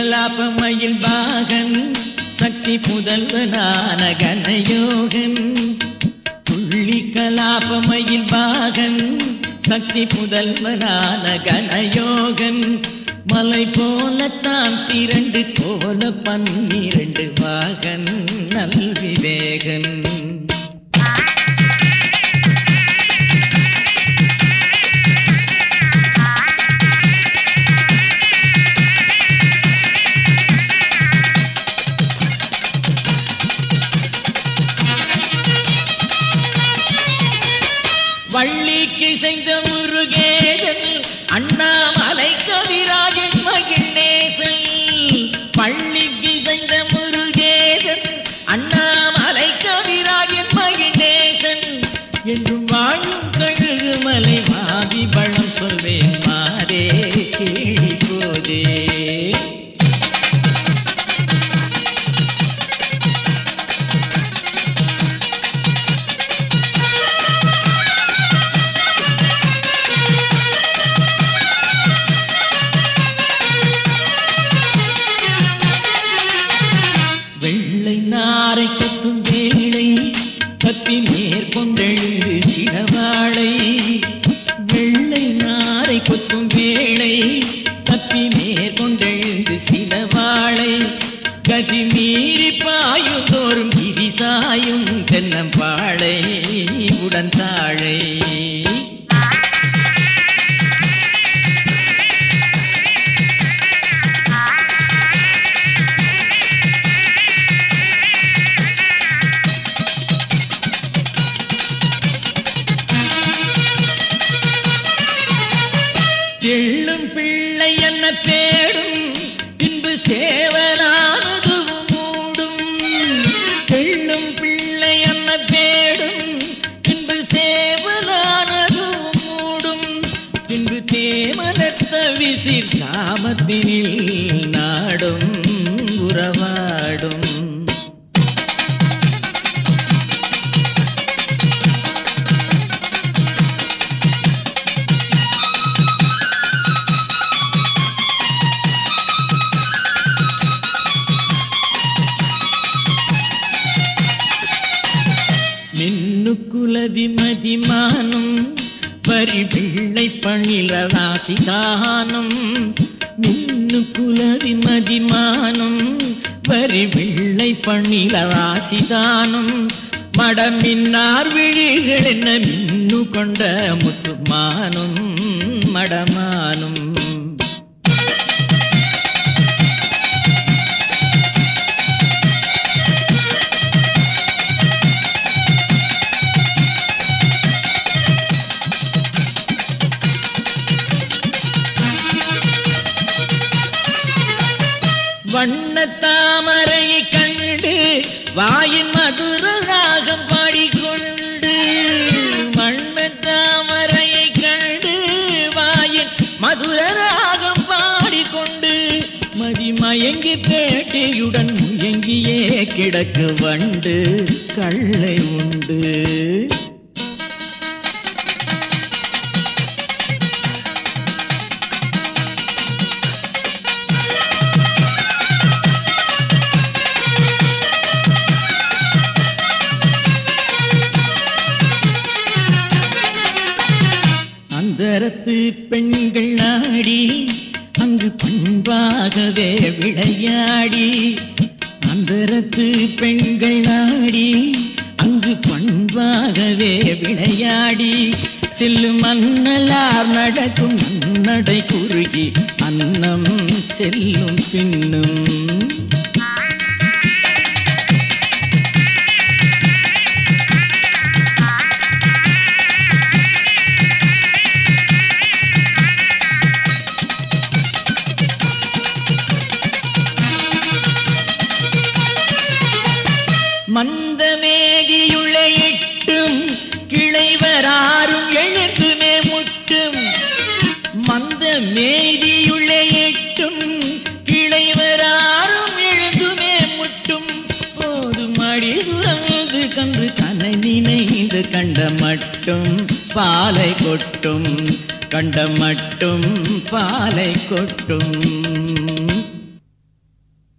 கலாபமயில் பாகன் சக்தி புதல்வனான கனயோகன் துள்ளி கலாபமயில் பாகன் சக்தி புதல்வனான கனயோகன் மலை போலத்தான் திரண்டு கோல பன்னிரண்டு பாகன் வாகன் நல்விவேகன் வள்ளிக்கு செய்த முருகேதன் அண்ணாமலை கவிராஜன் பாறை கத்தும் வேளை கத்தி மேற்கொண்டெழுது சிறவாளை. வெள்ளை நாரை கொத்தும் வேளை கத்தி மேற்கொண்டெழுது சிறவாளை. கதி மீறி பாயும் தோறும் கிரிசாயும் தென்னம்பாளை உடன் பிள்ளை தேடும். பின்பு சேவலானதுவும் மூடும். தெள்ளும் பிள்ளை என்ன தேடும். பின்பு சேவலானதுவும் மூடும். பின்பு தேமலத்த விசிர் சாமத்தினில் நாடும். மின்னு குலவி மதிமானம் வரி பணில ராசிதானம் மின்னு குலவி மதிமானம் வரி பணில ராசிதானம் மடமின்னார் விழிகள் என்ன மின்னு கொண்ட முத்துமானும் மடமானும். வண்ண தாமரையை கண்டு வாயின் மதுர ராகம் பாடிக்கொண்டு வண்ண தாமரையை கண்டு வாயின் மதுர ராகம் பாடிக்கொண்டு மதிமயங்கி பேட்டியுடன் முயங்கியே கிடக்கு வண்டு கள்ளை உண்டு. அந்தரத்து பெண்கள் ஆடி அங்கு பண்பாகவே விளையாடி அந்தரத்து பெண்கள் ஆடி அங்கு பண்பாகவே விளையாடி செல்லும் அன்னலார் நடக்கும் நன்னடை குறுகி அன்னம் செல்லும் பின்னும். மந்தமேகியுள்ள எட்டும் கிளைவராறும் எழுந்துமே முட்டும். மந்த மேதியுள்ள எட்டும் கிளைவராறும் எழுந்துமே முட்டும். போதும் அடி சுரந்து கன்று தன்னை நினைந்து கண்ட மட்டும் பாலை கொட்டும். கண்ட மட்டும் பாலை கொட்டும்.